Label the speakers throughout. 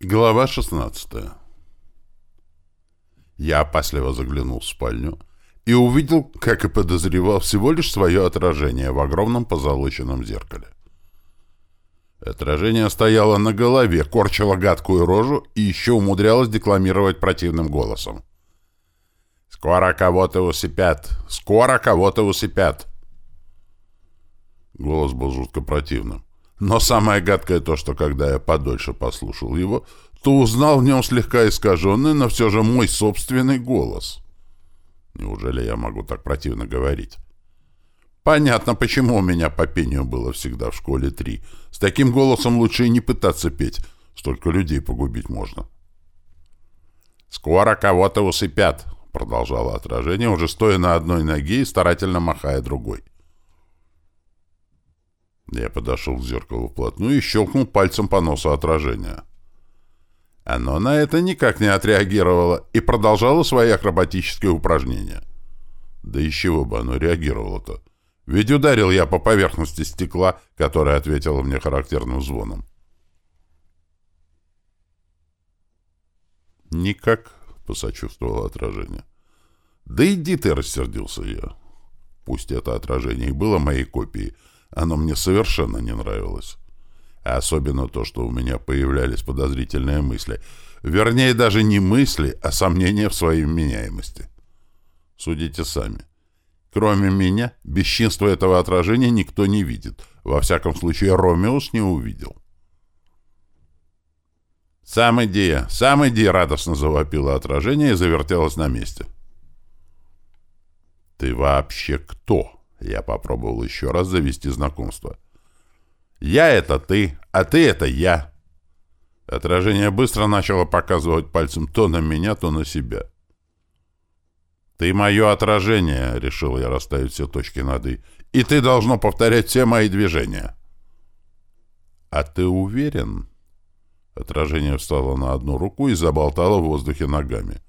Speaker 1: Глава 16 Я опасливо заглянул в спальню и увидел, как и подозревал, всего лишь свое отражение в огромном позолоченном зеркале. Отражение стояло на голове, корчило гадкую рожу и еще умудрялось декламировать противным голосом. «Скоро кого-то усыпят! Скоро кого-то усыпят!» Голос был жутко противным. Но самое гадкое то, что когда я подольше послушал его, то узнал в нем слегка искаженный, но все же мой собственный голос. Неужели я могу так противно говорить? Понятно, почему у меня по пению было всегда в школе три. С таким голосом лучше и не пытаться петь. Столько людей погубить можно. «Скоро кого-то усыпят», — продолжало отражение, уже стоя на одной ноге и старательно махая другой. Я подошел к зеркалу вплотную и щелкнул пальцем по носу отражения. Оно на это никак не отреагировало и продолжало свои акробатические упражнения. Да из чего бы оно реагировало-то? Ведь ударил я по поверхности стекла, которая ответила мне характерным звоном. «Никак», — посочувствовало отражение. «Да иди ты», — рассердился я. Пусть это отражение и было моей копией, — оно мне совершенно не нравилось. А особенно то, что у меня появлялись подозрительные мысли. Вернее, даже не мысли, а сомнения в своей меняемости. Судите сами. Кроме меня, бесчинства этого отражения никто не видит. Во всяком случае, Ромеус не увидел. «Сам иди! Сам иди!» — радостно завопило отражение и завертелось на месте. «Ты вообще кто?» Я попробовал еще раз завести знакомство. «Я — это ты, а ты — это я». Отражение быстро начало показывать пальцем то на меня, то на себя. «Ты мое отражение», — решил я расставить все точки над «и», «и ты должно повторять все мои движения». «А ты уверен?» Отражение встало на одну руку и заболтало в воздухе ногами.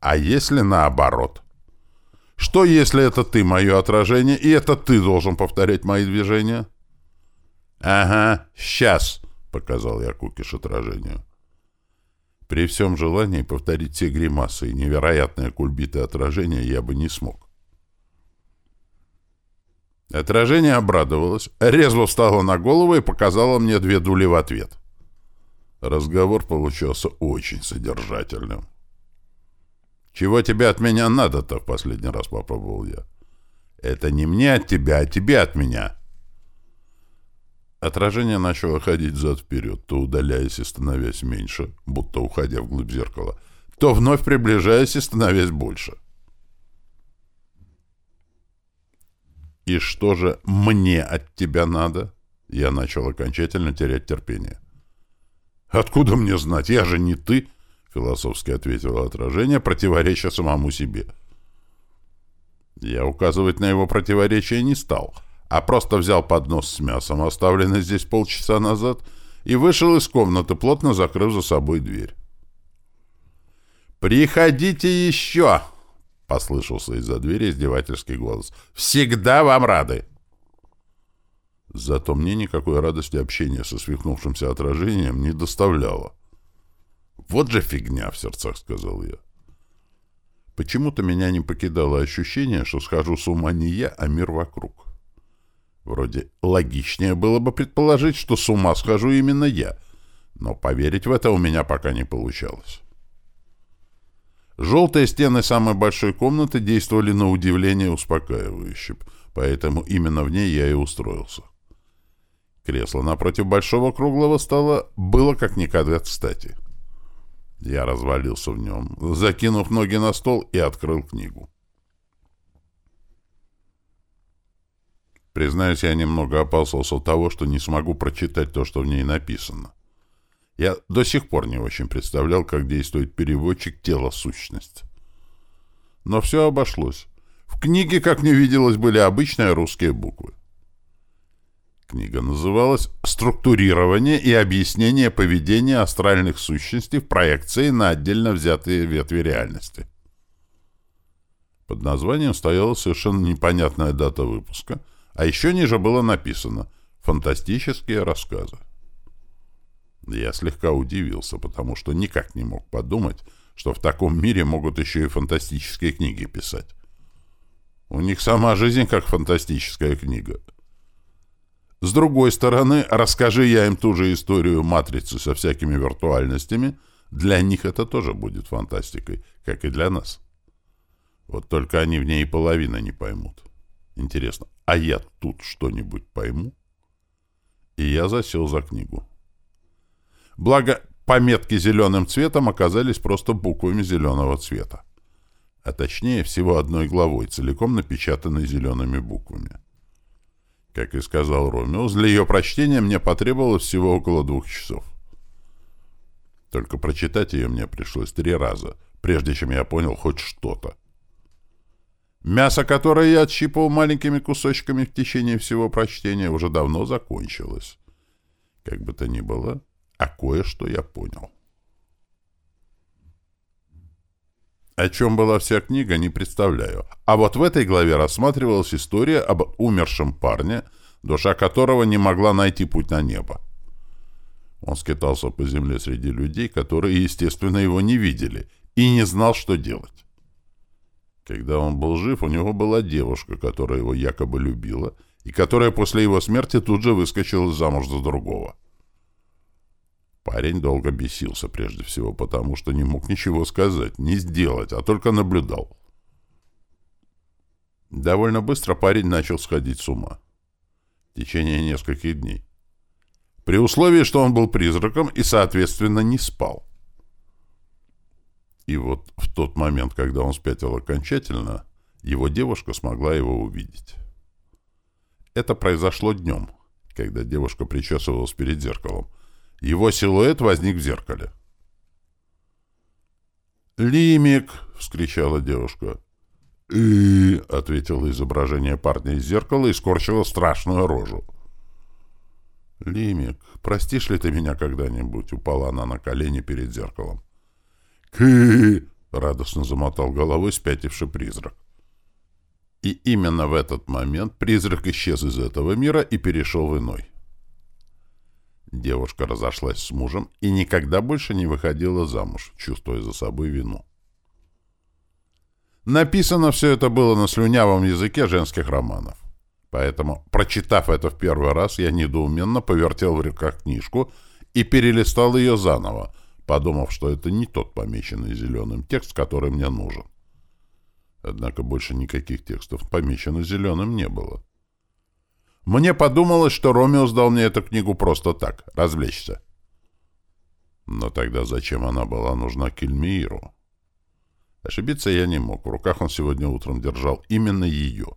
Speaker 1: «А если наоборот?» Что, если это ты мое отражение, и это ты должен повторять мои движения? — Ага, сейчас, — показал я Кукиш отражению. При всем желании повторить все гримасы и невероятные кульбиты отражения я бы не смог. Отражение обрадовалось, резво встало на голову и показало мне две дули в ответ. Разговор получился очень содержательным. «Чего тебе от меня надо-то?» — в последний раз попробовал я. «Это не мне от тебя, а тебе от меня». Отражение начало ходить зад-вперед, то удаляясь и становясь меньше, будто уходя вглубь зеркала, то вновь приближаясь и становясь больше. «И что же мне от тебя надо?» Я начал окончательно терять терпение. «Откуда мне знать? Я же не ты!» Философски ответило отражение, противореча самому себе. Я указывать на его противоречие не стал, а просто взял поднос с мясом, оставленный здесь полчаса назад, и вышел из комнаты, плотно закрыв за собой дверь. «Приходите еще!» — послышался из-за двери издевательский голос. «Всегда вам рады!» Зато мне никакой радости общения со свихнувшимся отражением не доставляло. «Вот же фигня!» — в сердцах сказал я. Почему-то меня не покидало ощущение, что схожу с ума не я, а мир вокруг. Вроде логичнее было бы предположить, что с ума схожу именно я, но поверить в это у меня пока не получалось. Желтые стены самой большой комнаты действовали на удивление успокаивающе, поэтому именно в ней я и устроился. Кресло напротив большого круглого стола было как никогда кстати. Я развалился в нем, закинув ноги на стол и открыл книгу. Признаюсь, я немного опасался того, что не смогу прочитать то, что в ней написано. Я до сих пор не очень представлял, как действует переводчик «тело-сущность». Но все обошлось. В книге, как мне виделось, были обычные русские буквы. Книга называлась «Структурирование и объяснение поведения астральных сущностей в проекции на отдельно взятые ветви реальности». Под названием стояла совершенно непонятная дата выпуска, а еще ниже было написано «Фантастические рассказы». Я слегка удивился, потому что никак не мог подумать, что в таком мире могут еще и фантастические книги писать. У них сама жизнь как фантастическая книга. С другой стороны, расскажи я им ту же историю матрицы со всякими виртуальностями, для них это тоже будет фантастикой, как и для нас. Вот только они в ней половина не поймут. Интересно, а я тут что-нибудь пойму? И я засел за книгу. Благо, пометки зеленым цветом оказались просто буквами зеленого цвета. А точнее, всего одной главой, целиком напечатанной зелеными буквами. Как и сказал Ромеус, для ее прочтения мне потребовалось всего около двух часов. Только прочитать ее мне пришлось три раза, прежде чем я понял хоть что-то. Мясо, которое я отщипывал маленькими кусочками в течение всего прочтения, уже давно закончилось. Как бы то ни было, а кое-что я понял. О чем была вся книга, не представляю. А вот в этой главе рассматривалась история об умершем парне, душа которого не могла найти путь на небо. Он скитался по земле среди людей, которые, естественно, его не видели, и не знал, что делать. Когда он был жив, у него была девушка, которая его якобы любила, и которая после его смерти тут же выскочила замуж за другого. Парень долго бесился, прежде всего потому, что не мог ничего сказать, не сделать, а только наблюдал. Довольно быстро парень начал сходить с ума. В течение нескольких дней. При условии, что он был призраком и, соответственно, не спал. И вот в тот момент, когда он спятил окончательно, его девушка смогла его увидеть. Это произошло днем, когда девушка причесывалась перед зеркалом, его силуэт возник в зеркале. «Лимик!» — вскричала девушка. «И...» — ответило изображение парня из зеркала и скорчило страшную рожу. «Лимик, простишь ли ты меня когда-нибудь?» — упала она на колени перед зеркалом. «Кы!» — радостно замотал головой спятивший призрак. И именно в этот момент призрак исчез из этого мира и перешел в иной. Девушка разошлась с мужем и никогда больше не выходила замуж, чувствуя за собой вину. Написано все это было на слюнявом языке женских романов. Поэтому, прочитав это в первый раз, я недоуменно повертел в руках книжку и перелистал ее заново, подумав, что это не тот помеченный зеленым текст, который мне нужен. Однако больше никаких текстов помеченных зеленым не было. Мне подумалось, что Ромео сдал мне эту книгу просто так, развлечься. Но тогда зачем она была нужна Кельмииру? Ошибиться я не мог. В руках он сегодня утром держал именно ее.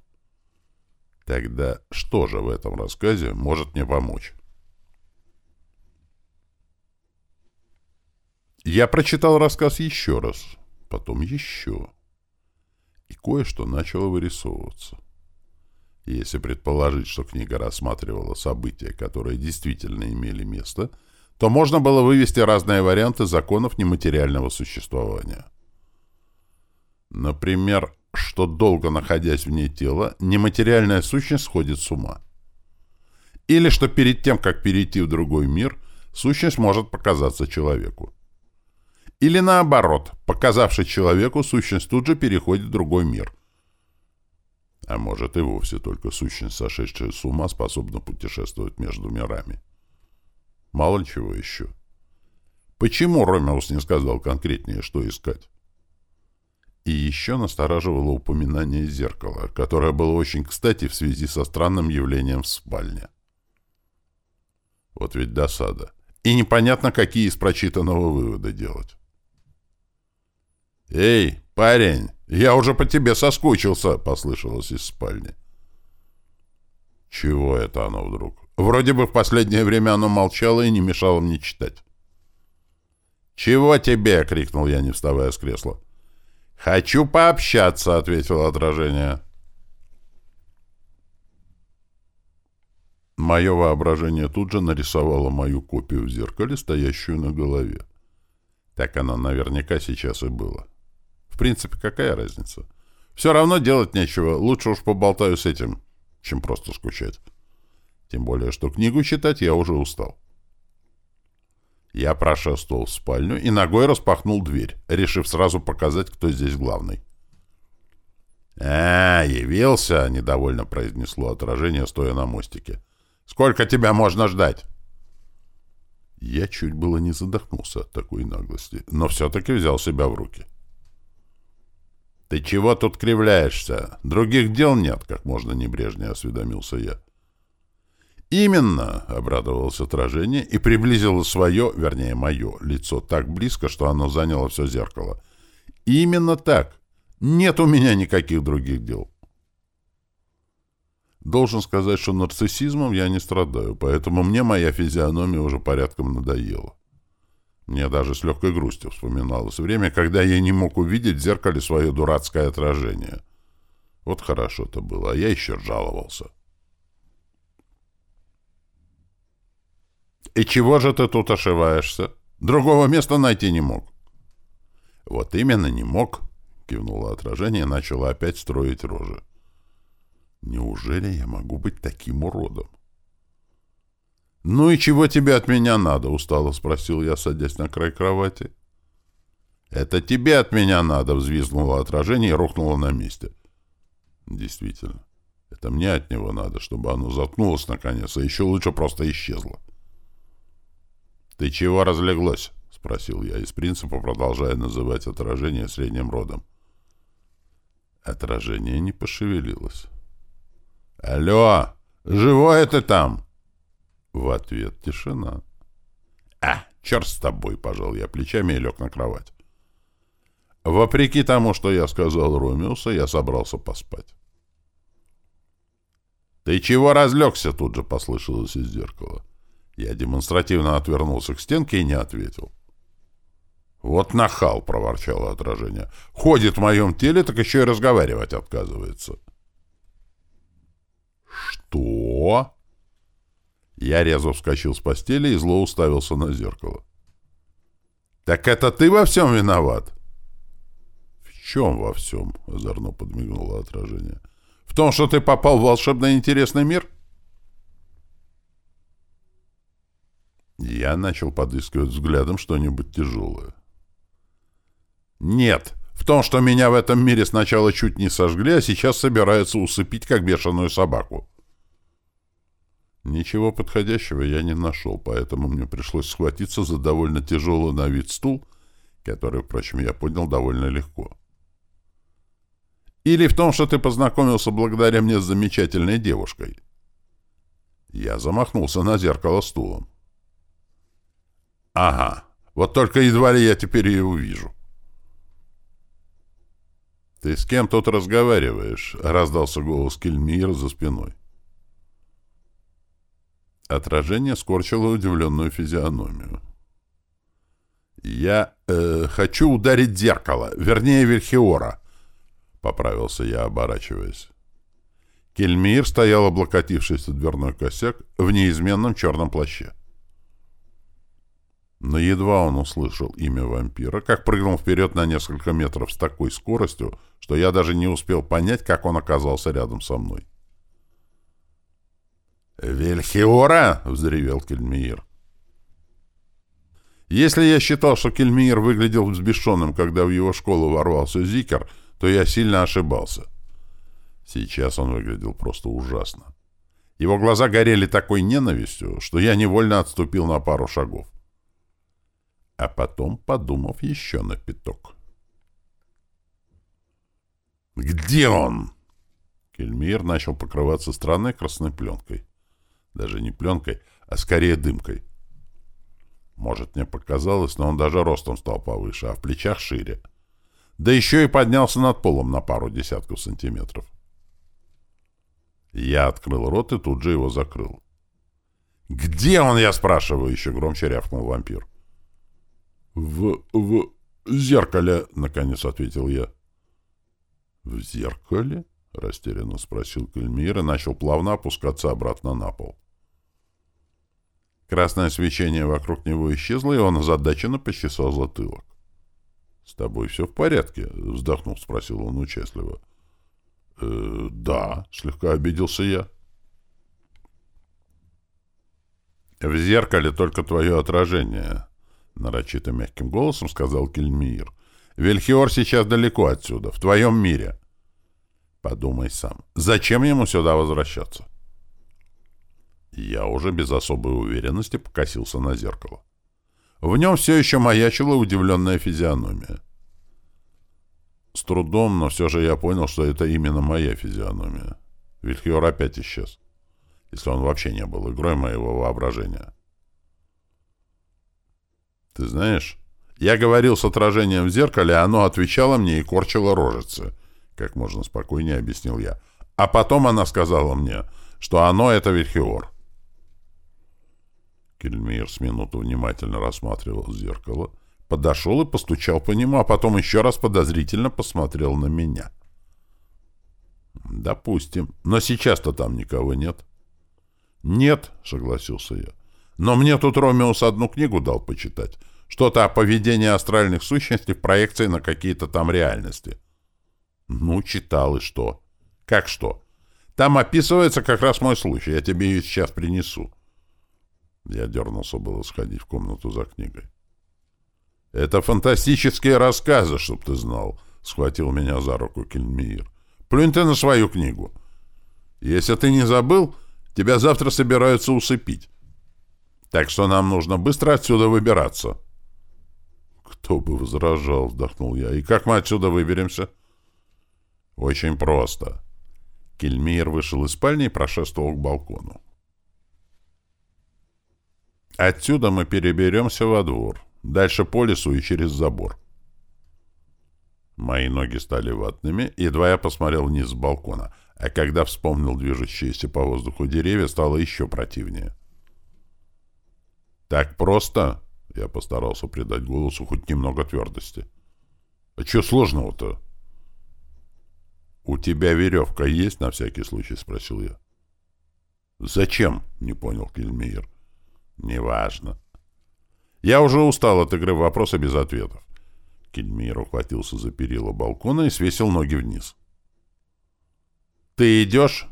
Speaker 1: Тогда что же в этом рассказе может мне помочь? Я прочитал рассказ еще раз, потом еще. И кое-что начало вырисовываться. Если предположить, что книга рассматривала события, которые действительно имели место, то можно было вывести разные варианты законов нематериального существования. Например, что долго находясь вне тела, нематериальная сущность сходит с ума. Или что перед тем, как перейти в другой мир, сущность может показаться человеку. Или наоборот, показавшись человеку, сущность тут же переходит в другой мир, а может и вовсе только сущность, сошедшая с ума, способна путешествовать между мирами. Мало чего еще. Почему Ромеус не сказал конкретнее, что искать? И еще настораживало упоминание зеркала, которое было очень кстати в связи со странным явлением в спальне. Вот ведь досада. И непонятно, какие из прочитанного вывода делать. «Эй, парень, я уже по тебе соскучился!» — послышалось из спальни. Чего это оно вдруг? Вроде бы в последнее время оно молчало и не мешало мне читать. «Чего тебе?» — крикнул я, не вставая с кресла. «Хочу пообщаться», — ответило отражение. Мое воображение тут же нарисовало мою копию в зеркале, стоящую на голове. Так оно наверняка сейчас и было. В принципе, какая разница? Все равно делать нечего. Лучше уж поболтаю с этим, чем просто скучать. Тем более, что книгу читать я уже устал. Я прошествовал в спальню и ногой распахнул дверь, решив сразу показать, кто здесь главный. «А, явился!» — недовольно произнесло отражение, стоя на мостике. «Сколько тебя можно ждать?» Я чуть было не задохнулся от такой наглости, но все-таки взял себя в руки. «Ты чего тут кривляешься? Других дел нет», — как можно небрежнее осведомился я. «Именно!» — обрадовался отражение и приблизило свое, вернее, мое, лицо так близко, что оно заняло все зеркало. «Именно так! Нет у меня никаких других дел!» Должен сказать, что нарциссизмом я не страдаю, поэтому мне моя физиономия уже порядком надоела. Мне даже с легкой грустью вспоминалось время, когда я не мог увидеть в зеркале свое дурацкое отражение. Вот хорошо-то было, а я еще жаловался. «И чего же ты тут ошиваешься? Другого места найти не мог». «Вот именно не мог», — кивнуло отражение и начало опять строить рожи. «Неужели я могу быть таким уродом?» «Ну и чего тебе от меня надо?» — устало спросил я, садясь на край кровати. «Это тебе от меня надо!» — взвизгнуло отражение и рухнуло на месте. «Действительно, это мне от него надо, чтобы оно заткнулось наконец, а еще лучше просто исчезло». «Ты чего разлеглось?» — спросил я, из принципа продолжая называть отражение средним родом. Отражение не пошевелилось. «Алло! Живое ты там?» В ответ тишина. «А, черт с тобой!» — пожал я плечами и лег на кровать. Вопреки тому, что я сказал Ромеуса, я собрался поспать. «Ты чего разлегся?» — тут же послышалось из зеркала. Я демонстративно отвернулся к стенке и не ответил. «Вот нахал!» — проворчало отражение. «Ходит в моем теле, так еще и разговаривать отказывается». «Что?» Я резво вскочил с постели и зло уставился на зеркало. «Так это ты во всем виноват?» «В чем во всем?» — озорно подмигнуло отражение. «В том, что ты попал в волшебный интересный мир?» Я начал подыскивать взглядом что-нибудь тяжелое. «Нет, в том, что меня в этом мире сначала чуть не сожгли, а сейчас собираются усыпить, как бешеную собаку». Ничего подходящего я не нашел, поэтому мне пришлось схватиться за довольно тяжелый на вид стул, который, впрочем, я поднял довольно легко. «Или в том, что ты познакомился благодаря мне с замечательной девушкой». Я замахнулся на зеркало стулом. Ага, вот только едва ли я теперь ее увижу. «Ты с кем тут разговариваешь?» — раздался голос Кельмира за спиной. Отражение скорчило удивленную физиономию. «Я э, хочу ударить зеркало, вернее, Вильхиора», — поправился я, оборачиваясь. Кельмир стоял, облокотившись на дверной косяк, в неизменном черном плаще. Но едва он услышал имя вампира, как прыгнул вперед на несколько метров с такой скоростью, что я даже не успел понять, как он оказался рядом со мной. «Вельхиора!» — взревел Кельмиир. Если я считал, что Кельмиир выглядел взбешенным, когда в его школу ворвался Зикер, то я сильно ошибался. Сейчас он выглядел просто ужасно. Его глаза горели такой ненавистью, что я невольно отступил на пару шагов а потом подумав еще на пяток. «Где он?» Кельмир начал покрываться странной красной пленкой. Даже не пленкой, а скорее дымкой. Может, мне показалось, но он даже ростом стал повыше, а в плечах шире. Да еще и поднялся над полом на пару десятков сантиметров. Я открыл рот и тут же его закрыл. «Где он, я спрашиваю?» — еще громче рявкнул вампир. «В... в зеркале», — наконец ответил я. «В зеркале?» — растерянно спросил Кельмир и начал плавно опускаться обратно на пол. Красное свечение вокруг него исчезло, и он озадаченно почесал затылок. «С тобой все в порядке?» — вздохнув, спросил он участливо. «Э, «Да», — слегка обиделся я. «В зеркале только твое отражение. Нарочито мягким голосом сказал Кельмир. Вельхиор сейчас далеко отсюда, в твоем мире. Подумай сам, зачем ему сюда возвращаться? Я уже без особой уверенности покосился на зеркало. В нем все еще маячила удивленная физиономия. С трудом, но все же я понял, что это именно моя физиономия. Вильхиор опять исчез. Если он вообще не был игрой моего воображения. Ты знаешь, я говорил с отражением в зеркале, а оно отвечало мне и корчило рожицы. Как можно спокойнее объяснил я. А потом она сказала мне, что оно — это Вильхиор. Кельмир с минуту внимательно рассматривал зеркало, подошел и постучал по нему, а потом еще раз подозрительно посмотрел на меня. «Допустим. Но сейчас-то там никого нет». «Нет», — согласился я. «Но мне тут Ромеус одну книгу дал почитать. Что-то о поведении астральных сущностей в проекции на какие-то там реальности». «Ну, читал, и что?» «Как что?» «Там описывается как раз мой случай. Я тебе ее сейчас принесу». Я дернулся было сходить в комнату за книгой. «Это фантастические рассказы, чтоб ты знал», — схватил меня за руку Кельмиир. «Плюнь ты на свою книгу. Если ты не забыл, тебя завтра собираются усыпить. Так что нам нужно быстро отсюда выбираться». «Кто бы возражал», — вздохнул я. «И как мы отсюда выберемся?» «Очень просто». Кельмиир вышел из спальни и прошествовал к балкону. Отсюда мы переберемся во двор, дальше по лесу и через забор. Мои ноги стали ватными, едва я посмотрел вниз с балкона, а когда вспомнил движущиеся по воздуху деревья, стало еще противнее. «Так просто?» — я постарался придать голосу хоть немного твердости. «А что сложного-то?» «У тебя веревка есть, на всякий случай?» — спросил я. «Зачем?» — не понял Кельмейер. Неважно. Я уже устал от игры в без ответов. Кельмир ухватился за перила балкона и свесил ноги вниз. «Ты идешь?»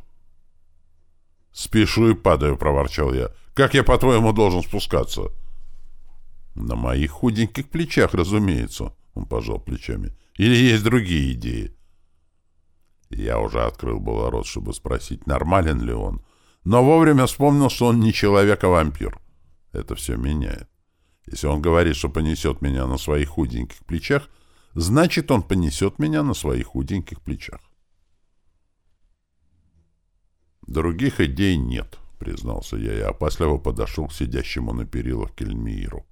Speaker 1: «Спешу и падаю», — проворчал я. «Как я, по-твоему, должен спускаться?» «На моих худеньких плечах, разумеется», — он пожал плечами. «Или есть другие идеи?» Я уже открыл было рот, чтобы спросить, нормален ли он, но вовремя вспомнил, что он не человек, а вампир. Это все меняет. Если он говорит, что понесет меня на своих худеньких плечах, значит, он понесет меня на своих худеньких плечах. Других идей нет, признался я и опасливо подошел к сидящему на перилах Кельмииру.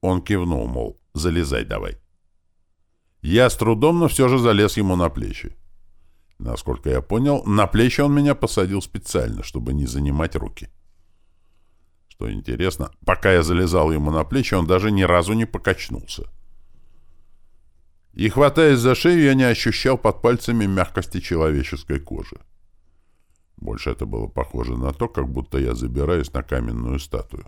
Speaker 1: Он кивнул, мол, залезай давай. Я с трудом, но все же залез ему на плечи. Насколько я понял, на плечи он меня посадил специально, чтобы не занимать руки. — что интересно, пока я залезал ему на плечи, он даже ни разу не покачнулся. И, хватаясь за шею, я не ощущал под пальцами мягкости человеческой кожи. Больше это было похоже на то, как будто я забираюсь на каменную статую.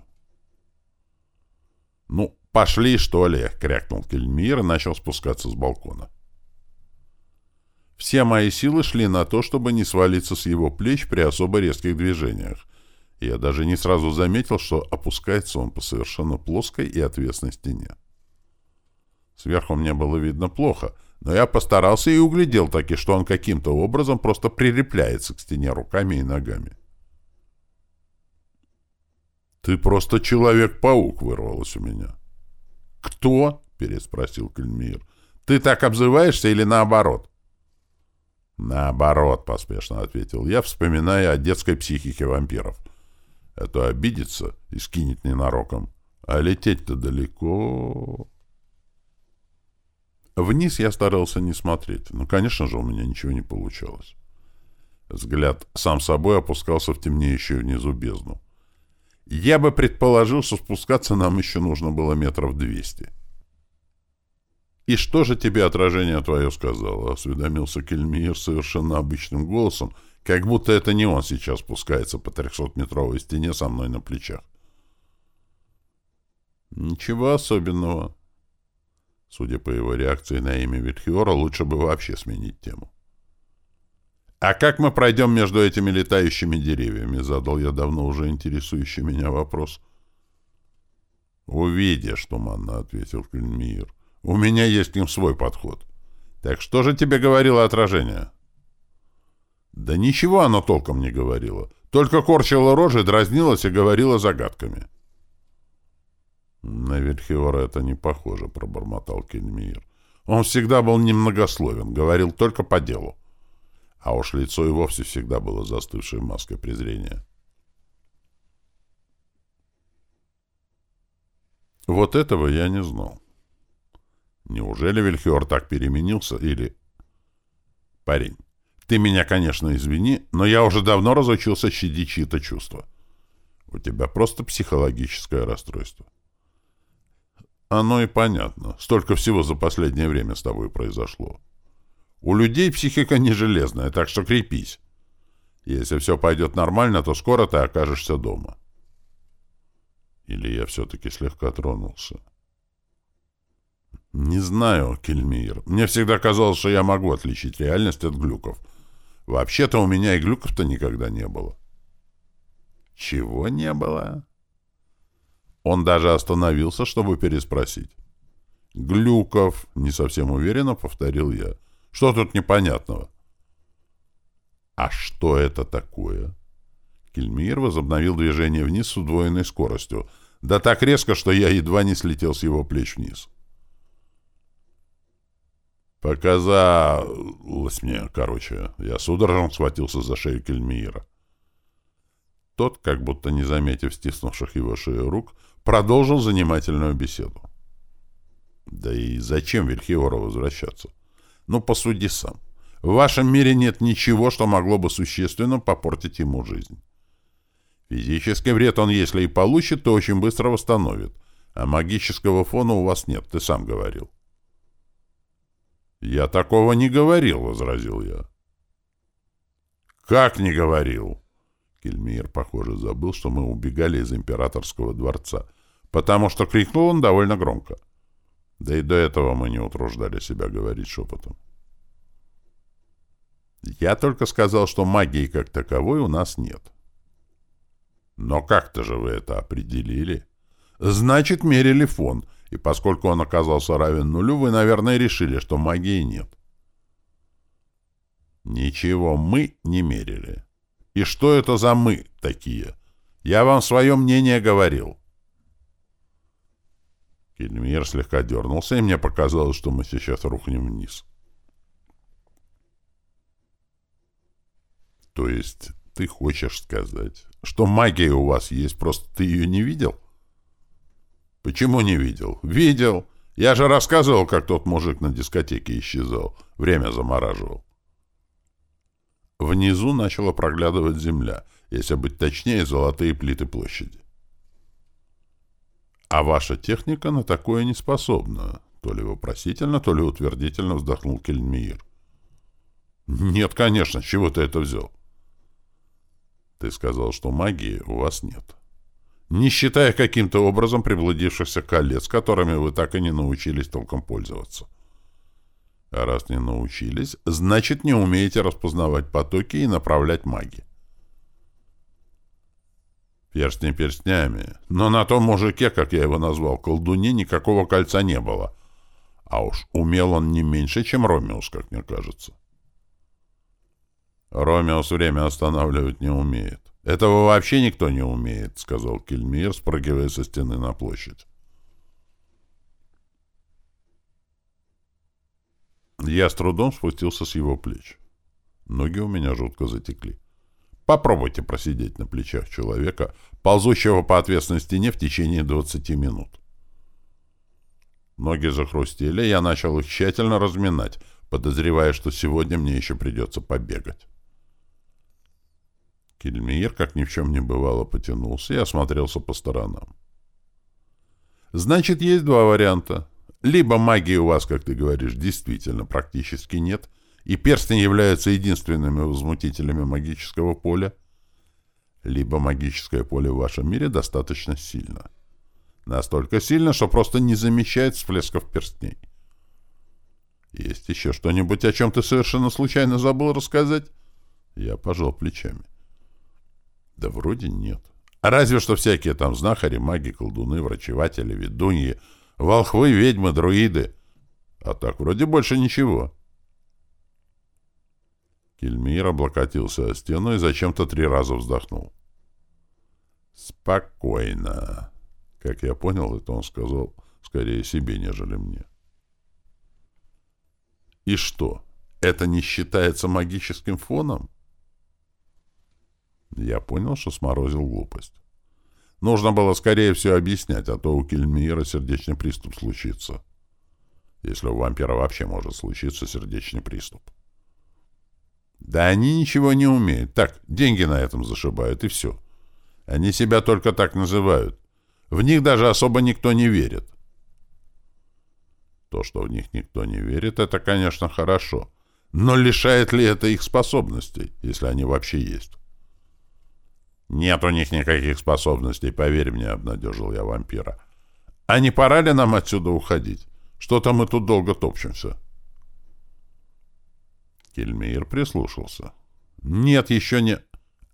Speaker 1: «Ну, пошли, что ли!» — крякнул Кельмир и начал спускаться с балкона. Все мои силы шли на то, чтобы не свалиться с его плеч при особо резких движениях, я даже не сразу заметил, что опускается он по совершенно плоской и отвесной стене. Сверху мне было видно плохо, но я постарался и углядел таки, что он каким-то образом просто прилепляется к стене руками и ногами. «Ты просто Человек-паук!» — вырвалось у меня. «Кто?» — переспросил Кельмир. «Ты так обзываешься или наоборот?» «Наоборот», — поспешно ответил я, вспоминая о детской психике вампиров — а то обидится и скинет ненароком. А лететь-то далеко. Вниз я старался не смотреть, но, конечно же, у меня ничего не получалось. Взгляд сам собой опускался в темнеющую внизу бездну. Я бы предположил, что спускаться нам еще нужно было метров двести. «И что же тебе отражение твое сказало?» — осведомился Кельмир совершенно обычным голосом, как будто это не он сейчас спускается по трехсотметровой стене со мной на плечах. Ничего особенного. Судя по его реакции на имя Вильхиора, лучше бы вообще сменить тему. «А как мы пройдем между этими летающими деревьями?» — задал я давно уже интересующий меня вопрос. «Увидишь», — туманно ответил Кельмир. «У меня есть к ним свой подход. Так что же тебе говорило отражение?» «Да ничего оно толком не говорило. Только корчило рожи, дразнилось и говорило загадками». «На Вильхиора это не похоже», — пробормотал Кельмир. «Он всегда был немногословен, говорил только по делу. А уж лицо и вовсе всегда было застывшей маской презрения». Вот этого я не знал. Неужели Вильхиор так переменился или... Парень, ты меня, конечно, извини, но я уже давно разучился щадить чьи-то чувства. У тебя просто психологическое расстройство. Оно и понятно. Столько всего за последнее время с тобой произошло. У людей психика не железная, так что крепись. Если все пойдет нормально, то скоро ты окажешься дома. Или я все-таки слегка тронулся? Не знаю, Кельмир. Мне всегда казалось, что я могу отличить реальность от глюков. Вообще-то у меня и глюков-то никогда не было. Чего не было? Он даже остановился, чтобы переспросить. «Глюков», — не совсем уверенно повторил я. «Что тут непонятного?» «А что это такое?» Кельмир возобновил движение вниз с удвоенной скоростью, да так резко, что я едва не слетел с его плеч вниз. Показалось мне, короче, я судорожно схватился за шею Кельмира. Тот, как будто не заметив стиснувших его шею рук, продолжил занимательную беседу. Да и зачем Вильхиору возвращаться? Ну, посуди сам. В вашем мире нет ничего, что могло бы существенно попортить ему жизнь. Физический вред он, если и получит, то очень быстро восстановит. А магического фона у вас нет, ты сам говорил. «Я такого не говорил», — возразил я. «Как не говорил?» Кельмир, похоже, забыл, что мы убегали из императорского дворца, потому что крикнул он довольно громко. Да и до этого мы не утруждали себя говорить шепотом. Я только сказал, что магии как таковой у нас нет. Но как-то же вы это определили? Значит, мерили фон, и поскольку он оказался равен нулю, вы, наверное, решили, что магии нет. Ничего мы не мерили. И что это за «мы» такие? Я вам свое мнение говорил. Кельмир слегка дернулся, и мне показалось, что мы сейчас рухнем вниз. То есть ты хочешь сказать, что магия у вас есть, просто ты ее не видел? Почему не видел? Видел. Я же рассказывал, как тот мужик на дискотеке исчезал, время замораживал. Внизу начала проглядывать земля, если быть точнее, золотые плиты площади. А ваша техника на такое не способна. То ли вопросительно, то ли утвердительно вздохнул Кельмиир. Нет, конечно, чего ты это взял? Ты сказал, что магии у вас нет. Не считая каким-то образом приблудившихся колец, которыми вы так и не научились толком пользоваться. А раз не научились, значит, не умеете распознавать потоки и направлять маги. Перстни перстнями, но на том мужике, как я его назвал, колдуне, никакого кольца не было. А уж умел он не меньше, чем Ромеус, как мне кажется. Ромеус время останавливать не умеет. Этого вообще никто не умеет, сказал Кельмир, спрыгивая со стены на площадь. Я с трудом спустился с его плеч. Ноги у меня жутко затекли. Попробуйте просидеть на плечах человека, ползущего по ответственной стене в течение 20 минут. Ноги захрустели, я начал их тщательно разминать, подозревая, что сегодня мне еще придется побегать. Кельмиер, как ни в чем не бывало, потянулся и осмотрелся по сторонам. «Значит, есть два варианта. Либо магии у вас, как ты говоришь, действительно практически нет, и перстни являются единственными возмутителями магического поля, либо магическое поле в вашем мире достаточно сильно. Настолько сильно, что просто не замечает всплесков перстней. Есть еще что-нибудь, о чем ты совершенно случайно забыл рассказать?» Я пожал плечами. Да вроде нет. Разве что всякие там знахари, маги, колдуны, врачеватели, ведуньи, волхвы, ведьмы, друиды. А так вроде больше ничего. Кельмир облокотился о стену и зачем-то три раза вздохнул. «Спокойно». Как я понял, это он сказал скорее себе, нежели мне. «И что, это не считается магическим фоном?» Я понял, что сморозил глупость. Нужно было скорее все объяснять, а то у Кельмира сердечный приступ случится. Если у вампира вообще может случиться сердечный приступ. Да они ничего не умеют. Так, деньги на этом зашибают, и все. Они себя только так называют. В них даже особо никто не верит. То, что в них никто не верит, это, конечно, хорошо. Но лишает ли это их способностей, если они вообще есть? «Нет у них никаких способностей, поверь мне», — обнадежил я вампира. «А не пора ли нам отсюда уходить? Что-то мы тут долго топчемся». Кельмейр прислушался. «Нет, еще не...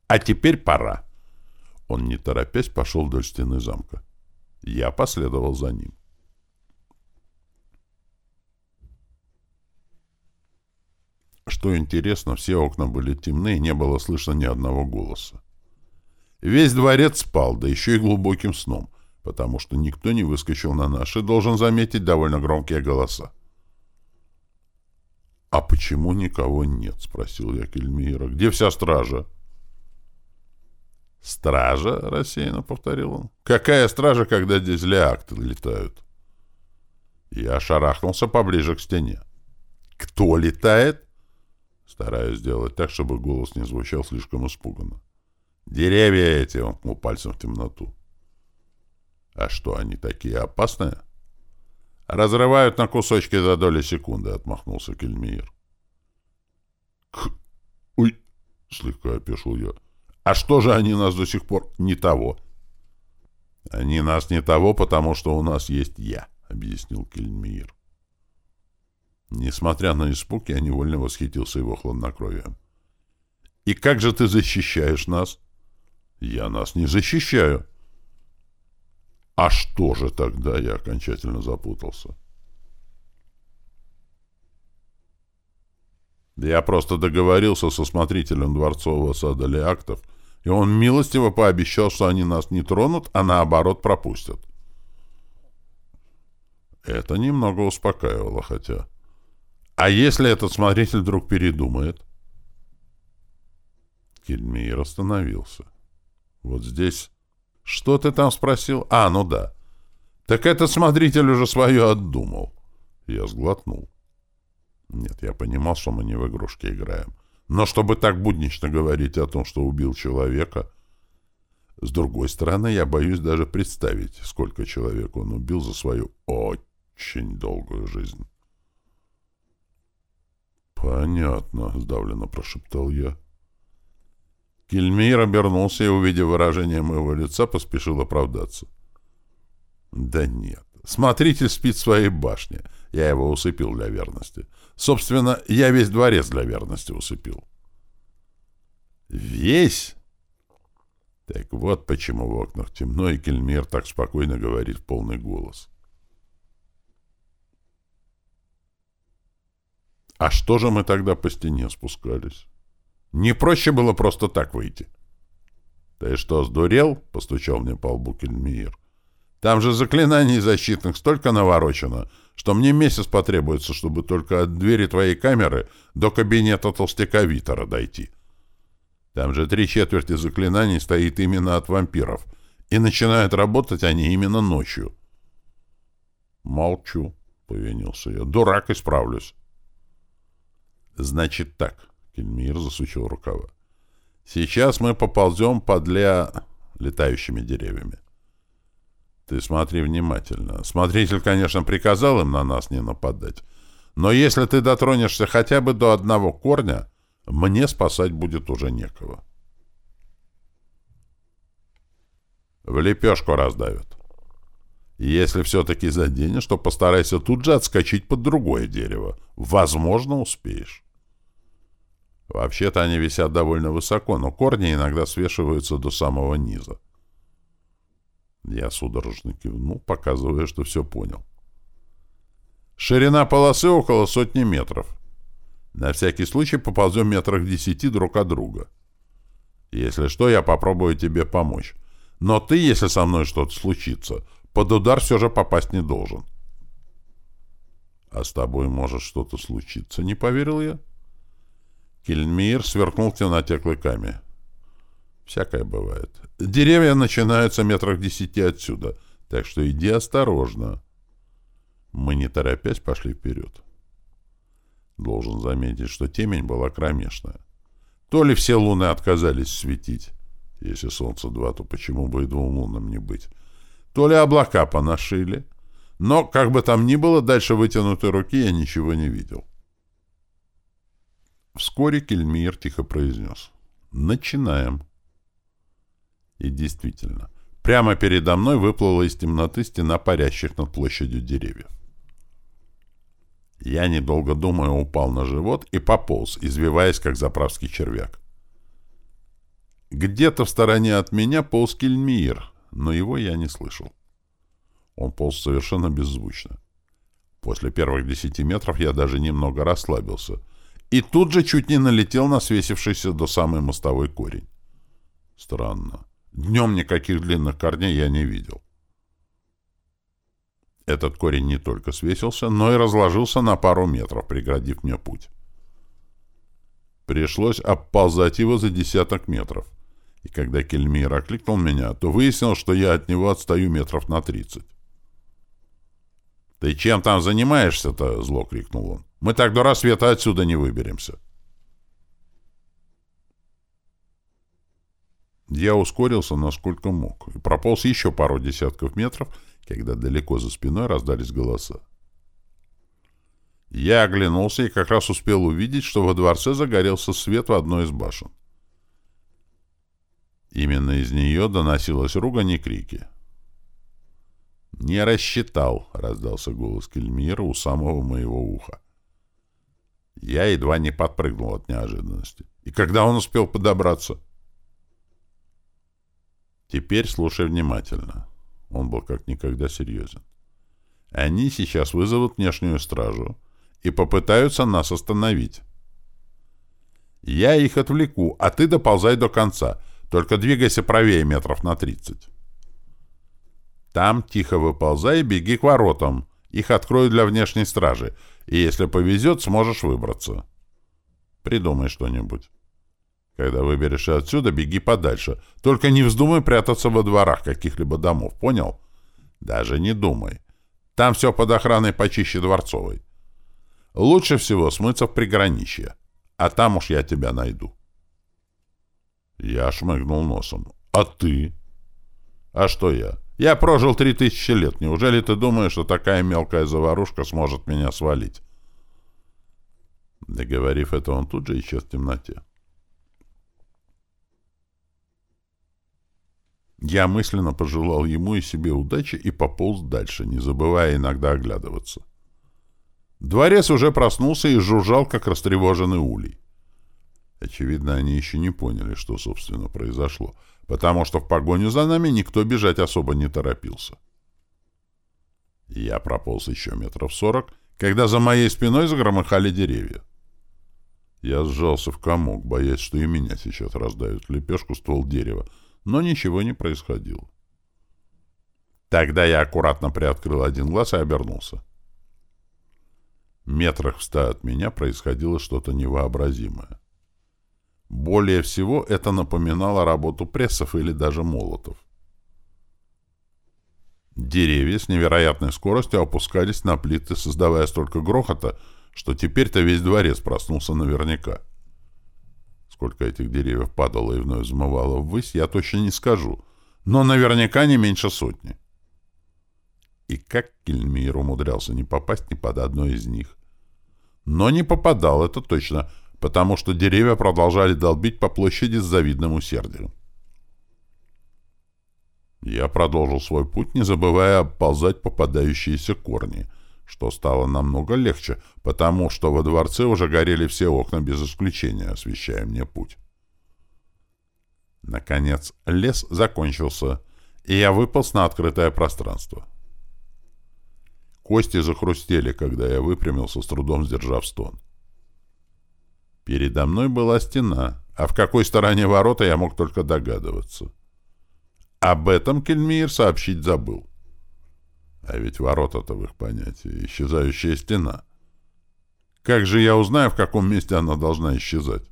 Speaker 1: А теперь пора». Он, не торопясь, пошел вдоль стены замка. Я последовал за ним. Что интересно, все окна были темны, и не было слышно ни одного голоса. Весь дворец спал, да еще и глубоким сном, потому что никто не выскочил на наши, должен заметить довольно громкие голоса. «А почему никого нет?» — спросил я Кельмира. «Где вся стража?» «Стража?» — рассеянно повторил он. «Какая стража, когда здесь леакты летают?» Я шарахнулся поближе к стене. «Кто летает?» Стараюсь сделать так, чтобы голос не звучал слишком испуганно. «Деревья эти!» — он ткнул пальцем в темноту. «А что, они такие опасные?» «Разрывают на кусочки за доли секунды», — отмахнулся Кельмир. «К... Ой!» — слегка опешил я. «А что же они нас до сих пор не того?» «Они нас не того, потому что у нас есть я», — объяснил Кельмир. Несмотря на испуг, я невольно восхитился его хладнокровием. «И как же ты защищаешь нас?» Я нас не защищаю. А что же тогда? Я окончательно запутался. Я просто договорился со смотрителем дворцового сада Леактов, и он милостиво пообещал, что они нас не тронут, а наоборот пропустят. Это немного успокаивало, хотя... А если этот смотритель вдруг передумает? Кельмир остановился. — вот здесь... Что ты там спросил? А, ну да. Так этот смотритель уже свое отдумал. Я сглотнул. Нет, я понимал, что мы не в игрушки играем. Но чтобы так буднично говорить о том, что убил человека... С другой стороны, я боюсь даже представить, сколько человек он убил за свою очень долгую жизнь. «Понятно», — сдавленно прошептал я. Кельмир обернулся и, увидев выражение моего лица, поспешил оправдаться. «Да нет. Смотритель спит в своей башне. Я его усыпил для верности. Собственно, я весь дворец для верности усыпил». «Весь?» Так вот почему в окнах темно, и Кельмир так спокойно говорит в полный голос. «А что же мы тогда по стене спускались?» Не проще было просто так выйти. — Ты что, сдурел? — постучал мне по лбу Кельмиир. — Там же заклинаний защитных столько наворочено, что мне месяц потребуется, чтобы только от двери твоей камеры до кабинета толстяка Витера дойти. Там же три четверти заклинаний стоит именно от вампиров, и начинают работать они именно ночью. — Молчу, — повинился я. — Дурак, исправлюсь. — Значит так. Кельмир засучил рукава. «Сейчас мы поползем подля летающими деревьями. Ты смотри внимательно. Смотритель, конечно, приказал им на нас не нападать. Но если ты дотронешься хотя бы до одного корня, мне спасать будет уже некого. В лепешку раздавят. Если все-таки заденешь, то постарайся тут же отскочить под другое дерево. Возможно, успеешь. Вообще-то они висят довольно высоко, но корни иногда свешиваются до самого низа. Я судорожно кивнул, показывая, что все понял. Ширина полосы около сотни метров. На всякий случай поползем метрах десяти друг от друга. Если что, я попробую тебе помочь. Но ты, если со мной что-то случится, под удар все же попасть не должен. А с тобой может что-то случиться, не поверил я. Кельмир сверкнул в темноте клыками. Всякое бывает. Деревья начинаются метрах десяти отсюда, так что иди осторожно. Мы, не торопясь, пошли вперед. Должен заметить, что темень была кромешная. То ли все луны отказались светить, если солнце два, то почему бы и двум лунам не быть, то ли облака поношили, но, как бы там ни было, дальше вытянутой руки я ничего не видел. Вскоре Кельмир тихо произнес. «Начинаем». И действительно, прямо передо мной выплыла из темноты стена парящих над площадью деревьев. Я, недолго думая, упал на живот и пополз, извиваясь, как заправский червяк. Где-то в стороне от меня полз Кельмир, но его я не слышал. Он полз совершенно беззвучно. После первых десяти метров я даже немного расслабился и тут же чуть не налетел на свесившийся до самой мостовой корень. Странно. Днем никаких длинных корней я не видел. Этот корень не только свесился, но и разложился на пару метров, преградив мне путь. Пришлось обползать его за десяток метров. И когда Кельмир окликнул меня, то выяснил, что я от него отстаю метров на тридцать. «Ты чем там занимаешься-то?» — зло крикнул он. «Мы так до рассвета отсюда не выберемся». Я ускорился, насколько мог, и прополз еще пару десятков метров, когда далеко за спиной раздались голоса. Я оглянулся и как раз успел увидеть, что во дворце загорелся свет в одной из башен. Именно из нее доносилась ругань и крики. «Не рассчитал», — раздался голос Кельмира у самого моего уха. Я едва не подпрыгнул от неожиданности. И когда он успел подобраться? Теперь слушай внимательно. Он был как никогда серьезен. Они сейчас вызовут внешнюю стражу и попытаются нас остановить. Я их отвлеку, а ты доползай до конца. Только двигайся правее метров на тридцать. Там тихо выползай и беги к воротам. Их открою для внешней стражи. И если повезет, сможешь выбраться. Придумай что-нибудь. Когда выберешься отсюда, беги подальше. Только не вздумай прятаться во дворах каких-либо домов, понял? Даже не думай. Там все под охраной почище Дворцовой. Лучше всего смыться в приграничье. А там уж я тебя найду. Я шмыгнул носом. А ты? А что я? Я прожил три тысячи лет. Неужели ты думаешь, что такая мелкая заварушка сможет меня свалить? Договорив это, он тут же исчез в темноте. Я мысленно пожелал ему и себе удачи и пополз дальше, не забывая иногда оглядываться. Дворец уже проснулся и жужжал, как растревоженный улей. Очевидно, они еще не поняли, что, собственно, произошло, потому что в погоню за нами никто бежать особо не торопился. Я прополз еще метров сорок, когда за моей спиной загромыхали деревья. Я сжался в комок, боясь, что и меня сейчас раздают лепешку ствол дерева, но ничего не происходило. Тогда я аккуратно приоткрыл один глаз и обернулся. Метрах в ста от меня происходило что-то невообразимое. Более всего это напоминало работу прессов или даже молотов. Деревья с невероятной скоростью опускались на плиты, создавая столько грохота, что теперь-то весь дворец проснулся наверняка. Сколько этих деревьев падало и вновь взмывало ввысь, я точно не скажу, но наверняка не меньше сотни. И как Кельмир умудрялся не попасть ни под одно из них. Но не попадал, это точно, потому что деревья продолжали долбить по площади с завидным усердием. Я продолжил свой путь, не забывая обползать попадающиеся корни — что стало намного легче, потому что во дворце уже горели все окна без исключения, освещая мне путь. Наконец лес закончился, и я выполз на открытое пространство. Кости захрустели, когда я выпрямился, с трудом сдержав стон. Передо мной была стена, а в какой стороне ворота я мог только догадываться. Об этом Кельмир сообщить забыл. А ведь ворота-то в их понятии — исчезающая стена. Как же я узнаю, в каком месте она должна исчезать?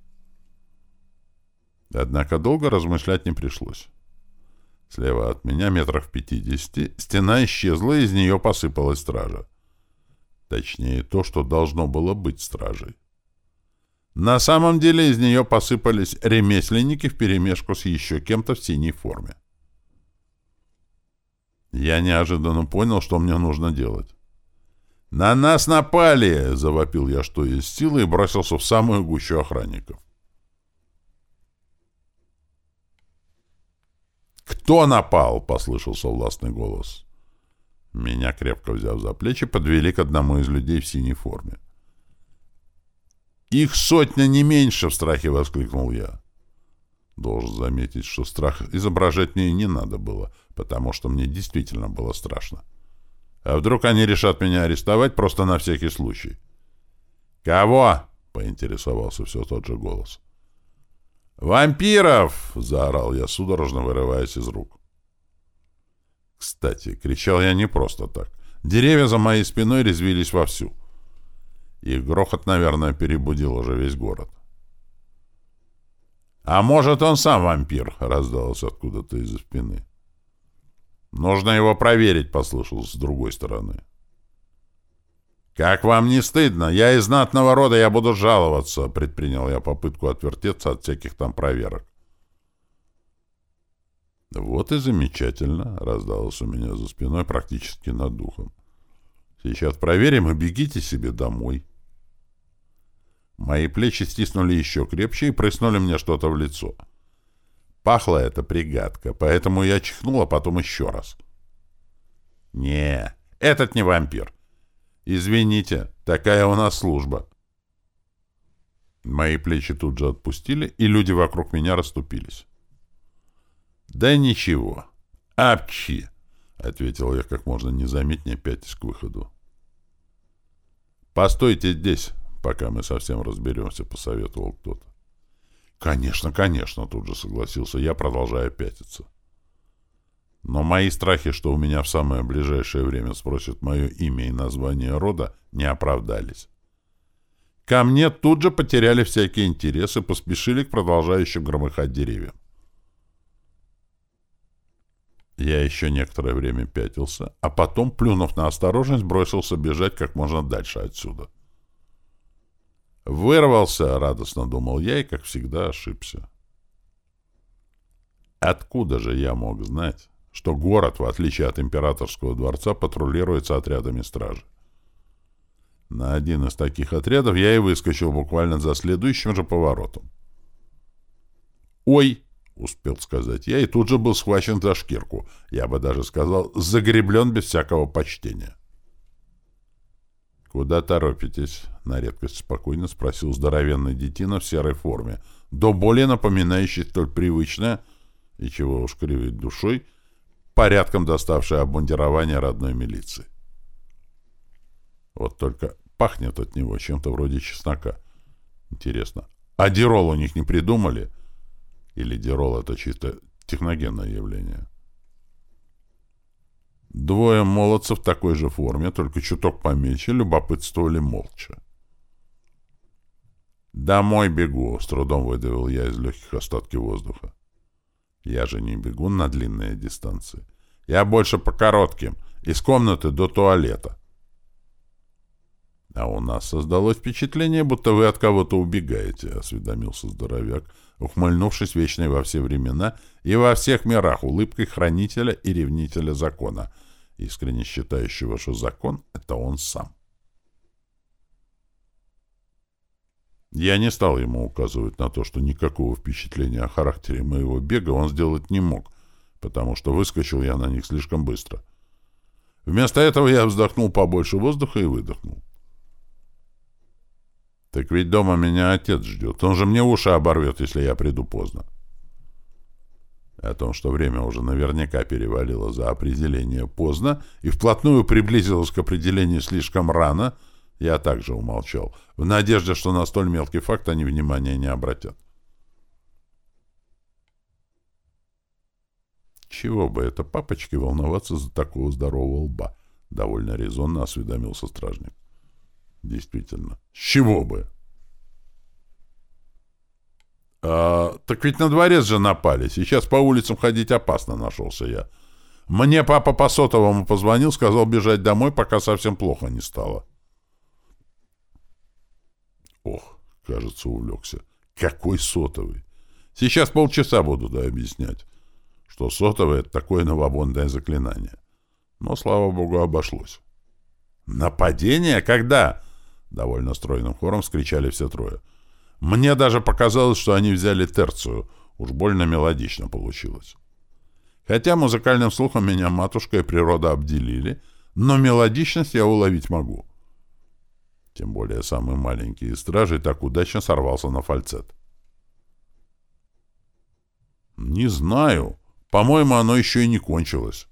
Speaker 1: Однако долго размышлять не пришлось. Слева от меня, метров в пятидесяти, стена исчезла, и из нее посыпалась стража. Точнее, то, что должно было быть стражей. На самом деле из нее посыпались ремесленники вперемешку с еще кем-то в синей форме. Я неожиданно понял, что мне нужно делать. «На нас напали!» — завопил я, что есть силы, и бросился в самую гущу охранников. «Кто напал?» — послышался властный голос. Меня, крепко взяв за плечи, подвели к одному из людей в синей форме. «Их сотня не меньше!» — в страхе воскликнул я. Должен заметить, что страх изображать мне не надо было, потому что мне действительно было страшно. А вдруг они решат меня арестовать просто на всякий случай? «Кого?» — поинтересовался все тот же голос. «Вампиров!» — заорал я, судорожно вырываясь из рук. Кстати, кричал я не просто так. Деревья за моей спиной резвились вовсю. Их грохот, наверное, перебудил уже весь город. «А может, он сам вампир?» — раздался откуда-то из-за спины. «Нужно его проверить», — послышалось с другой стороны. «Как вам не стыдно? Я из знатного рода, я буду жаловаться», — предпринял я попытку отвертеться от всяких там проверок. «Вот и замечательно», — раздалось у меня за спиной практически над духом. «Сейчас проверим и бегите себе домой». Мои плечи стиснули еще крепче и прыснули мне что-то в лицо. Пахла эта пригадка, поэтому я чихнул, а потом еще раз. «Не, этот не вампир. «Извините, такая у нас служба». Мои плечи тут же отпустили, и люди вокруг меня расступились. «Да ничего. Апчи!» — ответил я как можно незаметнее, пятясь к выходу. «Постойте здесь, пока мы совсем разберемся», — посоветовал кто-то. «Конечно, конечно», — тут же согласился я, продолжая пятиться. Но мои страхи, что у меня в самое ближайшее время спросят мое имя и название рода, не оправдались. Ко мне тут же потеряли всякие интересы, поспешили к продолжающим громыхать деревьям. Я еще некоторое время пятился, а потом, плюнув на осторожность, бросился бежать как можно дальше отсюда. «Вырвался!» — радостно думал я и, как всегда, ошибся. Откуда же я мог знать, что город, в отличие от императорского дворца, патрулируется отрядами стражи. На один из таких отрядов я и выскочил буквально за следующим же поворотом. «Ой!» — успел сказать я, и тут же был схвачен за шкирку. Я бы даже сказал, загреблен без всякого почтения. «Куда торопитесь?» — на редкость спокойно спросил здоровенный детина в серой форме, до более напоминающий столь привычное, и чего уж кривить душой, порядком доставшее обмундирование родной милиции. Вот только пахнет от него чем-то вроде чеснока. Интересно, а дирол у них не придумали? Или дирол — это чисто техногенное явление? Двое молодцев в такой же форме, только чуток поменьше, любопытствовали молча. «Домой бегу», — с трудом выдавил я из легких остатки воздуха. Я же не бегун на длинные дистанции. Я больше по коротким, из комнаты до туалета. А у нас создалось впечатление, будто вы от кого-то убегаете, — осведомился здоровяк, ухмыльнувшись вечной во все времена и во всех мирах улыбкой хранителя и ревнителя закона, искренне считающего, что закон — это он сам. Я не стал ему указывать на то, что никакого впечатления о характере моего бега он сделать не мог, потому что выскочил я на них слишком быстро. Вместо этого я вздохнул побольше воздуха и выдохнул. «Так ведь дома меня отец ждет. Он же мне уши оборвет, если я приду поздно». О том, что время уже наверняка перевалило за определение поздно и вплотную приблизилось к определению слишком рано, я также умолчал, в надежде, что на столь мелкий факт они внимания не обратят. Чего бы это папочке волноваться за такого здорового лба? Довольно резонно осведомился стражник. Действительно, с чего бы? А, так ведь на дворец же напали. Сейчас по улицам ходить опасно, нашелся я. Мне папа по сотовому позвонил, сказал бежать домой, пока совсем плохо не стало. Ох, кажется, увлекся. Какой сотовый? Сейчас полчаса буду да объяснять что сотовое — это такое новобонное заклинание. Но, слава богу, обошлось. «Нападение? Когда?» — довольно стройным хором скричали все трое. «Мне даже показалось, что они взяли терцию. Уж больно мелодично получилось. Хотя музыкальным слухом меня матушка и природа обделили, но мелодичность я уловить могу». Тем более самый маленький из стражей так удачно сорвался на фальцет. «Не знаю», по-моему, оно еще и не кончилось.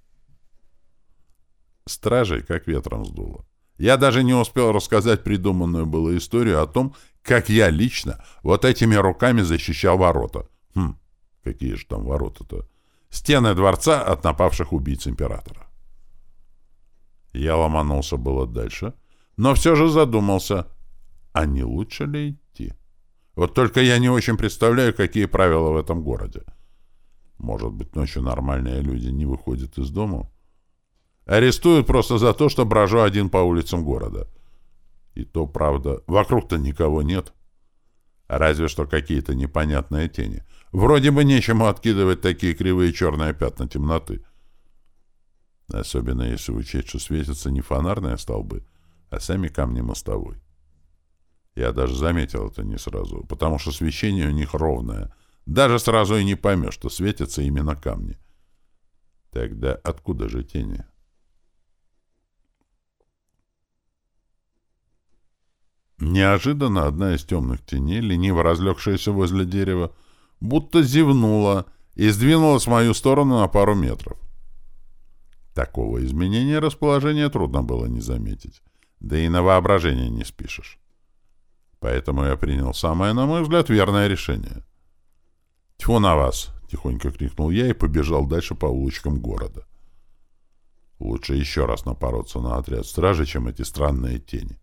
Speaker 1: Стражей как ветром сдуло. Я даже не успел рассказать придуманную было историю о том, как я лично вот этими руками защищал ворота. Хм, какие же там ворота-то? Стены дворца от напавших убийц императора. Я ломанулся было дальше, но все же задумался, а не лучше ли идти? Вот только я не очень представляю, какие правила в этом городе. Может быть, ночью нормальные люди не выходят из дома? Арестуют просто за то, что брожу один по улицам города. И то, правда, вокруг-то никого нет. Разве что какие-то непонятные тени. Вроде бы нечему откидывать такие кривые черные пятна темноты. Особенно если учесть, что светятся не фонарные столбы, а сами камни мостовой. Я даже заметил это не сразу, потому что свечение у них ровное — даже сразу и не поймешь, что светятся именно камни. Тогда откуда же тени? Неожиданно одна из темных теней, лениво разлегшаяся возле дерева, будто зевнула и сдвинулась в мою сторону на пару метров. Такого изменения расположения трудно было не заметить, да и на воображение не спишешь. Поэтому я принял самое, на мой взгляд, верное решение — «Тьфу на вас!» — тихонько крикнул я и побежал дальше по улочкам города. Лучше еще раз напороться на отряд стражи, чем эти странные тени.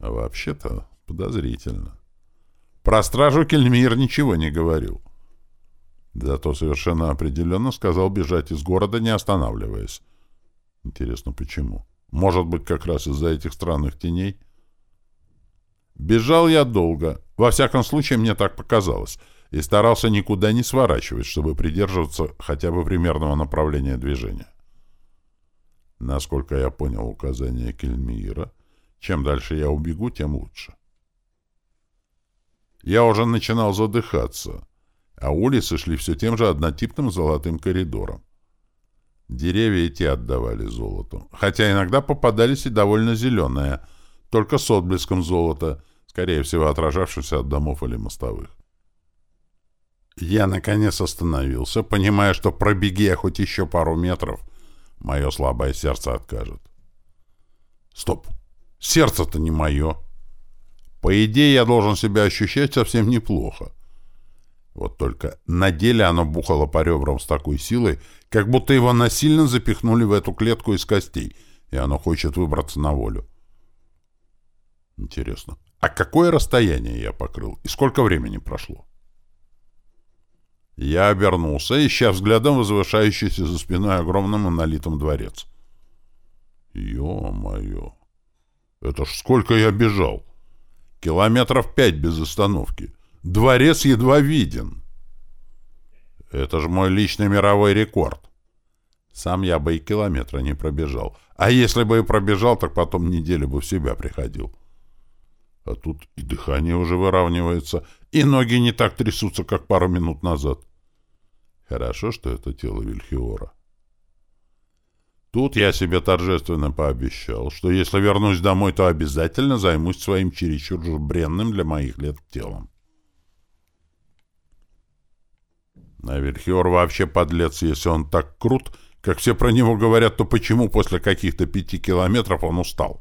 Speaker 1: А вообще-то подозрительно. Про стражу Кельмир ничего не говорил. Зато совершенно определенно сказал бежать из города, не останавливаясь. Интересно, почему? Может быть, как раз из-за этих странных теней? Бежал я долго. Во всяком случае, мне так показалось — и старался никуда не сворачивать, чтобы придерживаться хотя бы примерного направления движения. Насколько я понял указания Кельмиира, чем дальше я убегу, тем лучше. Я уже начинал задыхаться, а улицы шли все тем же однотипным золотым коридором. Деревья и те отдавали золоту, хотя иногда попадались и довольно зеленые, только с отблеском золота, скорее всего отражавшихся от домов или мостовых. Я, наконец, остановился, понимая, что пробеги я хоть еще пару метров, мое слабое сердце откажет. Стоп! Сердце-то не мое. По идее, я должен себя ощущать совсем неплохо. Вот только на деле оно бухало по ребрам с такой силой, как будто его насильно запихнули в эту клетку из костей, и оно хочет выбраться на волю. Интересно, а какое расстояние я покрыл, и сколько времени прошло? Я обернулся, ища взглядом возвышающийся за спиной огромным монолитом дворец. Ё-моё! Это ж сколько я бежал! Километров пять без остановки. Дворец едва виден. Это же мой личный мировой рекорд. Сам я бы и километра не пробежал. А если бы и пробежал, так потом неделю бы в себя приходил. А тут и дыхание уже выравнивается, и ноги не так трясутся, как пару минут назад. Хорошо, что это тело Вильхиора. Тут я себе торжественно пообещал, что если вернусь домой, то обязательно займусь своим чересчур бренным для моих лет телом. Вильхиор вообще подлец, если он так крут, как все про него говорят, то почему после каких-то пяти километров он устал?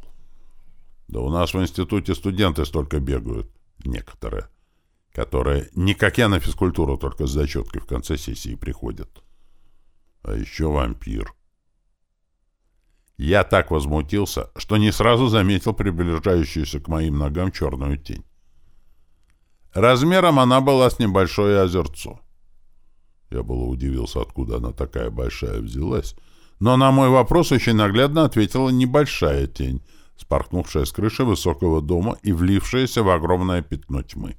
Speaker 1: Да у нас в институте студенты столько бегают, некоторые, которые не как я на физкультуру, только с зачеткой в конце сессии приходят. А еще вампир. Я так возмутился, что не сразу заметил приближающуюся к моим ногам черную тень. Размером она была с небольшое озерцо. Я было удивился, откуда она такая большая взялась, но на мой вопрос очень наглядно ответила небольшая тень, спорхнувшая с крыши высокого дома и влившаяся в огромное пятно тьмы.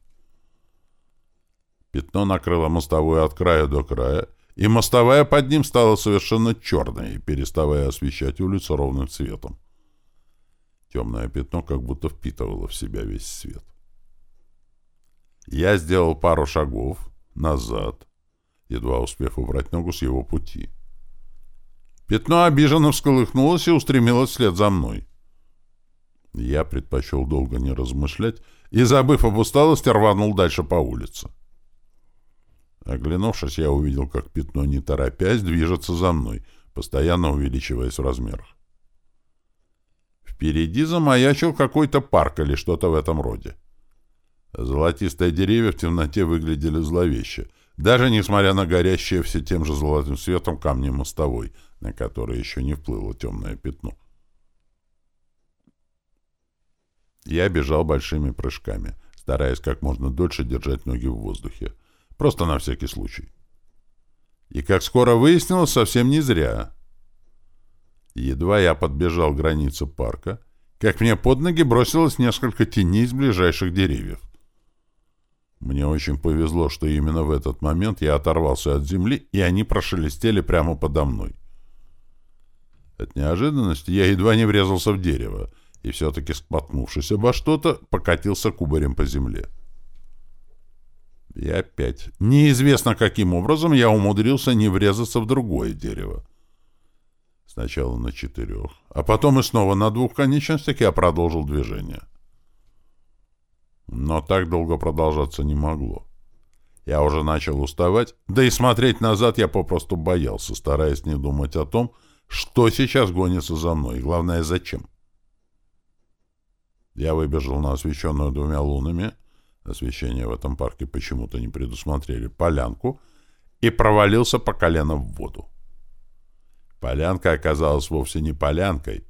Speaker 1: Пятно накрыло мостовую от края до края, и мостовая под ним стала совершенно черной, переставая освещать улицу ровным цветом. Темное пятно как будто впитывало в себя весь свет. Я сделал пару шагов назад, едва успев убрать ногу с его пути. Пятно обиженно всколыхнулось и устремилось вслед за мной. Я предпочел долго не размышлять и, забыв об усталости, рванул дальше по улице. Оглянувшись, я увидел, как пятно, не торопясь, движется за мной, постоянно увеличиваясь в размерах. Впереди замаячил какой-то парк или что-то в этом роде. Золотистые деревья в темноте выглядели зловеще, даже несмотря на горящие все тем же золотым светом камни мостовой, на которые еще не вплыло темное пятно. Я бежал большими прыжками, стараясь как можно дольше держать ноги в воздухе. Просто на всякий случай. И, как скоро выяснилось, совсем не зря. Едва я подбежал к границе парка, как мне под ноги бросилось несколько теней из ближайших деревьев. Мне очень повезло, что именно в этот момент я оторвался от земли, и они прошелестели прямо подо мной. От неожиданности я едва не врезался в дерево, и все-таки, споткнувшись обо что-то, покатился кубарем по земле. И опять, неизвестно каким образом, я умудрился не врезаться в другое дерево. Сначала на четырех, а потом и снова на двух конечностях я продолжил движение. Но так долго продолжаться не могло. Я уже начал уставать, да и смотреть назад я попросту боялся, стараясь не думать о том, что сейчас гонится за мной, и главное, зачем. Я выбежал на освещенную двумя лунами, освещение в этом парке почему-то не предусмотрели, полянку, и провалился по колено в воду. Полянка оказалась вовсе не полянкой,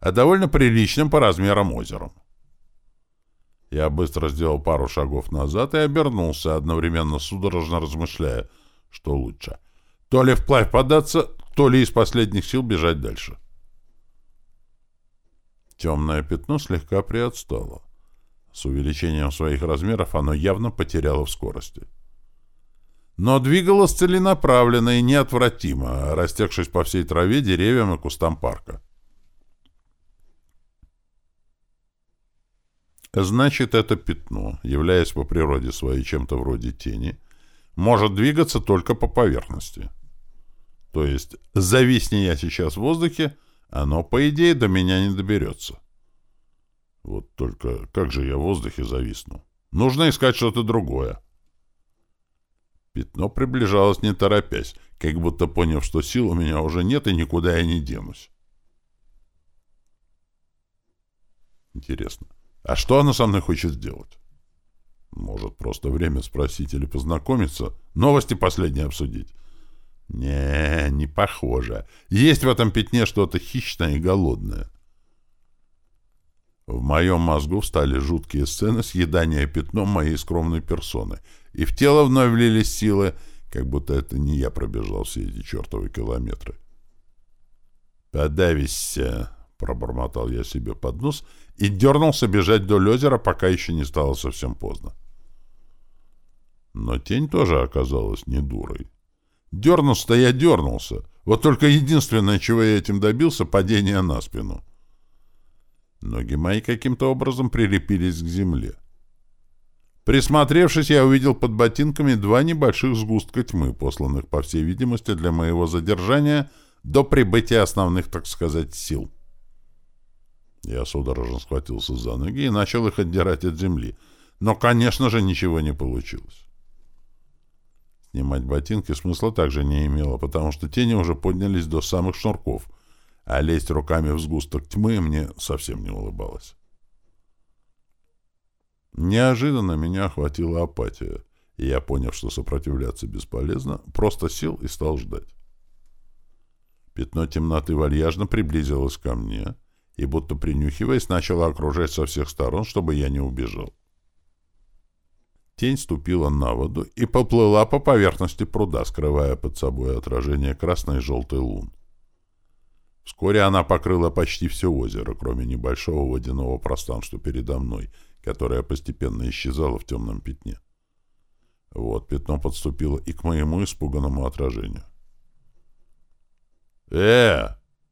Speaker 1: а довольно приличным по размерам озером. Я быстро сделал пару шагов назад и обернулся, одновременно судорожно размышляя, что лучше. То ли вплавь податься, то ли из последних сил бежать дальше. Темное пятно слегка приотстало. С увеличением своих размеров оно явно потеряло в скорости. Но двигалось целенаправленно и неотвратимо, растекшись по всей траве, деревьям и кустам парка. Значит, это пятно, являясь по природе своей чем-то вроде тени, может двигаться только по поверхности. То есть, зависни я сейчас в воздухе, оно, по идее, до меня не доберется. Вот только как же я в воздухе зависну? Нужно искать что-то другое. Пятно приближалось не торопясь, как будто поняв, что сил у меня уже нет и никуда я не денусь. Интересно, а что она со мной хочет сделать? Может, просто время спросить или познакомиться? Новости последние обсудить? Не, не похоже. Есть в этом пятне что-то хищное и голодное. В моем мозгу встали жуткие сцены съедания пятном моей скромной персоны, и в тело вновь влились силы, как будто это не я пробежал все эти чертовы километры. «Подавися!» — пробормотал я себе под нос и дернулся бежать вдоль озера, пока еще не стало совсем поздно. Но тень тоже оказалась не дурой. Дернулся-то я дернулся. Вот только единственное, чего я этим добился — падение на спину. Ноги мои каким-то образом прилепились к земле. Присмотревшись, я увидел под ботинками два небольших сгустка тьмы, посланных, по всей видимости, для моего задержания до прибытия основных, так сказать, сил. Я судорожно схватился за ноги и начал их отдирать от земли. Но, конечно же, ничего не получилось. Снимать ботинки смысла также не имело, потому что тени уже поднялись до самых шнурков, а лезть руками в сгусток тьмы мне совсем не улыбалось. Неожиданно меня охватила апатия, и я, поняв, что сопротивляться бесполезно, просто сел и стал ждать. Пятно темноты вальяжно приблизилось ко мне и, будто принюхиваясь, начало окружать со всех сторон, чтобы я не убежал. Тень ступила на воду и поплыла по поверхности пруда, скрывая под собой отражение красной и желтой лун. Вскоре она покрыла почти все озеро, кроме небольшого водяного пространства передо мной, которое постепенно исчезало в темном пятне. Вот пятно подступило и к моему испуганному отражению. «Э,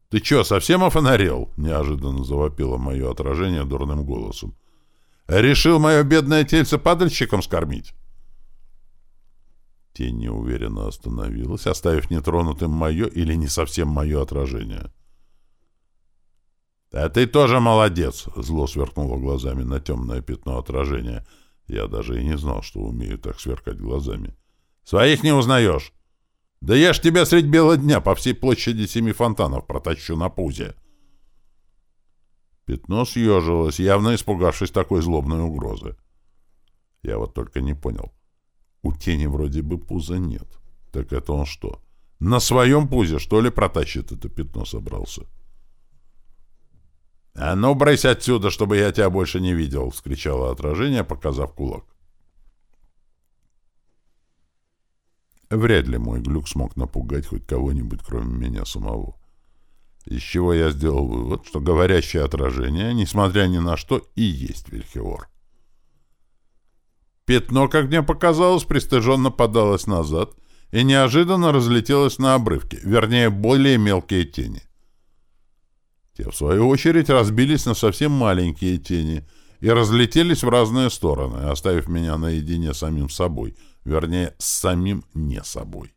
Speaker 1: ты чё, совсем офонарел?» — неожиданно завопило мое отражение дурным голосом. Решил мое бедное тельце падальщиком скормить. Тень неуверенно остановилась, оставив нетронутым мое или не совсем мое отражение. — А ты тоже молодец! — зло сверкнуло глазами на темное пятно отражения. Я даже и не знал, что умею так сверкать глазами. — Своих не узнаешь! Да я ж тебя средь бела дня по всей площади семи фонтанов протащу на пузе! — Пятно съежилось, явно испугавшись такой злобной угрозы. Я вот только не понял. У тени вроде бы пуза нет. Так это он что? На своем пузе, что ли, протащит это пятно собрался? — А ну, брысь отсюда, чтобы я тебя больше не видел! — вскричало отражение, показав кулак. Вряд ли мой глюк смог напугать хоть кого-нибудь, кроме меня самого. Из чего я сделал вывод, что говорящее отражение, несмотря ни на что, и есть Вильхиор. Пятно, как мне показалось, пристыженно подалось назад и неожиданно разлетелось на обрывки, вернее, более мелкие тени. Те, в свою очередь, разбились на совсем маленькие тени и разлетелись в разные стороны, оставив меня наедине самим собой, вернее, с самим не собой.